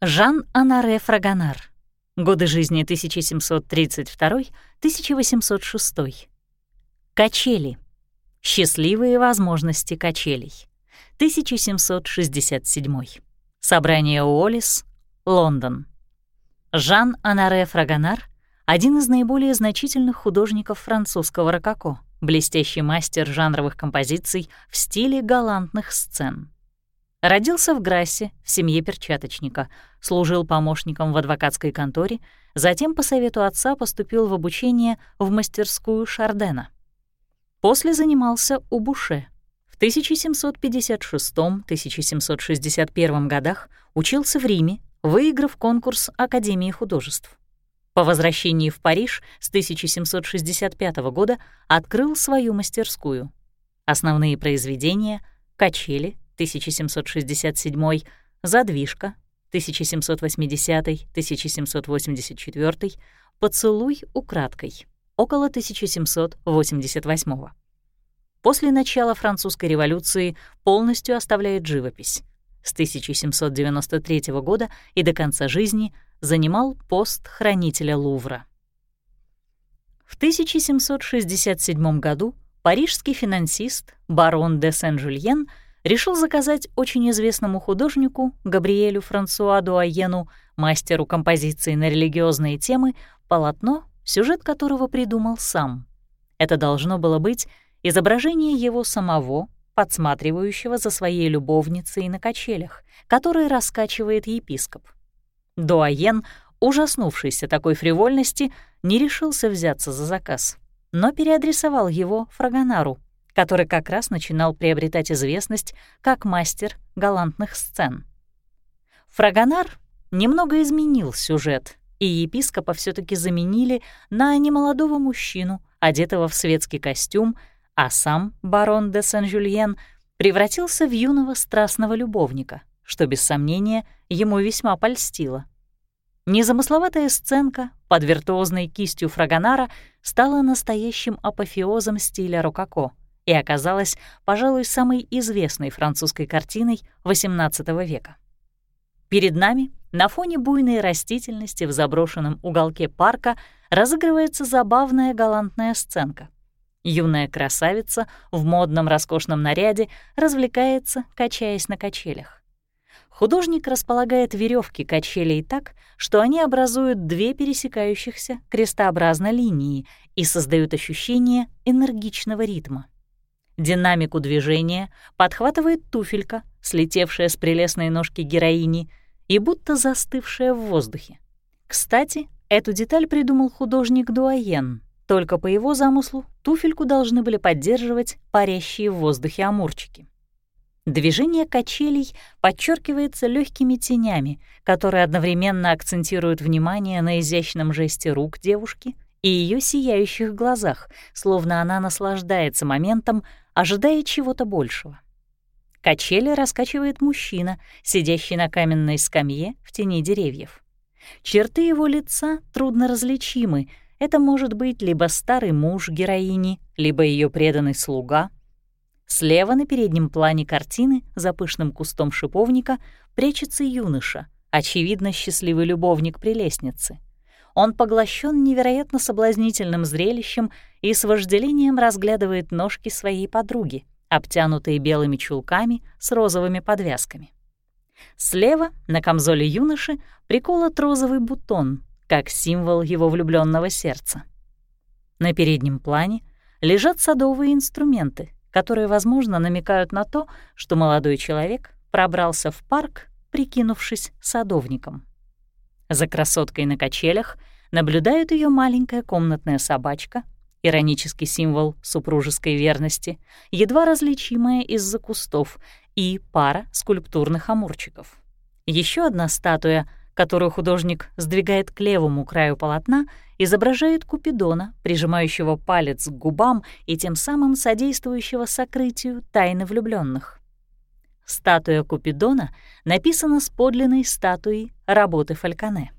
Жан-Анаре Фрагонар. Годы жизни 1732-1806. Качели. Счастливые возможности качелей. 1767. Собрание Уоллес, Лондон. Жан-Анаре Фрагонар — один из наиболее значительных художников французского рококо, блестящий мастер жанровых композиций в стиле галантных сцен. Родился в Грассе, в семье перчаточника, служил помощником в адвокатской конторе, затем по совету отца поступил в обучение в мастерскую Шардена. После занимался у Буше. В 1756-1761 годах учился в Риме, выиграв конкурс Академии художеств. По возвращении в Париж с 1765 года открыл свою мастерскую. Основные произведения — «Качели», 1767, «Задвижка», 1780-1784, «Поцелуй украдкой», около 1788 После начала французской революции полностью оставляет живопись. С 1793 года и до конца жизни занимал пост хранителя Лувра. В 1767 году парижский финансист барон де Сен-Жульен решил заказать очень известному художнику Габриэлю Франсуа Дуаену, мастеру композиции на религиозные темы, полотно, сюжет которого придумал сам. Это должно было быть изображение его самого, подсматривающего за своей любовницей на качелях, которые раскачивает епископ. Дуаен, ужаснувшийся такой фривольности, не решился взяться за заказ, но переадресовал его Фрагонару, который как раз начинал приобретать известность как мастер галантных сцен. Фрагонар немного изменил сюжет, и епископа все таки заменили на немолодого мужчину, одетого в светский костюм, а сам барон де Сен-Жюльен превратился в юного страстного любовника, что, без сомнения, ему весьма польстило. Незамысловатая сценка под виртуозной кистью Фрагонара стала настоящим апофеозом стиля рококо — и оказалась, пожалуй, самой известной французской картиной XVIII века. Перед нами, на фоне буйной растительности в заброшенном уголке парка, разыгрывается забавная галантная сценка. Юная красавица в модном роскошном наряде развлекается, качаясь на качелях. Художник располагает веревки качелей так, что они образуют две пересекающихся крестообразно линии и создают ощущение энергичного ритма. Динамику движения подхватывает туфелька, слетевшая с прелестной ножки героини и будто застывшая в воздухе. Кстати, эту деталь придумал художник Дуаен. Только по его замыслу туфельку должны были поддерживать парящие в воздухе амурчики. Движение качелей подчеркивается легкими тенями, которые одновременно акцентируют внимание на изящном жесте рук девушки и ее сияющих глазах, словно она наслаждается моментом, ожидая чего-то большего. Качели раскачивает мужчина, сидящий на каменной скамье в тени деревьев. Черты его лица трудно различимы. Это может быть либо старый муж героини, либо ее преданный слуга. Слева на переднем плане картины за пышным кустом шиповника прячется юноша, очевидно, счастливый любовник при лестнице. Он поглощен невероятно соблазнительным зрелищем и с вожделением разглядывает ножки своей подруги, обтянутые белыми чулками с розовыми подвязками. Слева на камзоле юноши приколот розовый бутон, как символ его влюбленного сердца. На переднем плане лежат садовые инструменты, которые, возможно, намекают на то, что молодой человек пробрался в парк, прикинувшись садовником. За красоткой на качелях наблюдает ее маленькая комнатная собачка, иронический символ супружеской верности, едва различимая из-за кустов, и пара скульптурных амурчиков. Еще одна статуя, которую художник сдвигает к левому краю полотна, изображает Купидона, прижимающего палец к губам и тем самым содействующего сокрытию тайны влюбленных. Статуя Купидона написана с подлинной статуей работы Фальконе.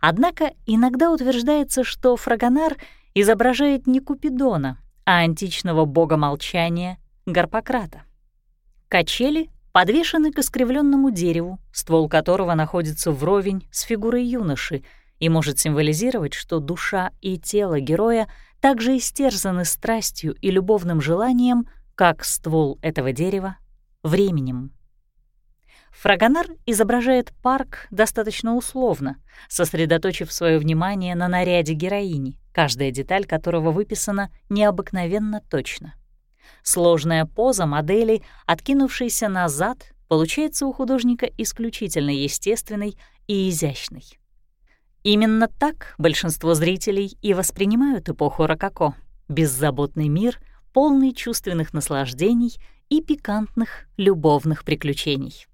Однако иногда утверждается, что Фрагонар изображает не Купидона, а античного бога молчания Гарпократа. Качели подвешены к искривленному дереву, ствол которого находится вровень с фигурой юноши и может символизировать, что душа и тело героя также истерзаны страстью и любовным желанием, как ствол этого дерева — временем. Фрагонар изображает парк достаточно условно, сосредоточив свое внимание на наряде героини, каждая деталь которого выписана необыкновенно точно. Сложная поза модели, откинувшейся назад, получается у художника исключительно естественной и изящной. Именно так большинство зрителей и воспринимают эпоху рококо — беззаботный мир, полный чувственных наслаждений и пикантных любовных приключений.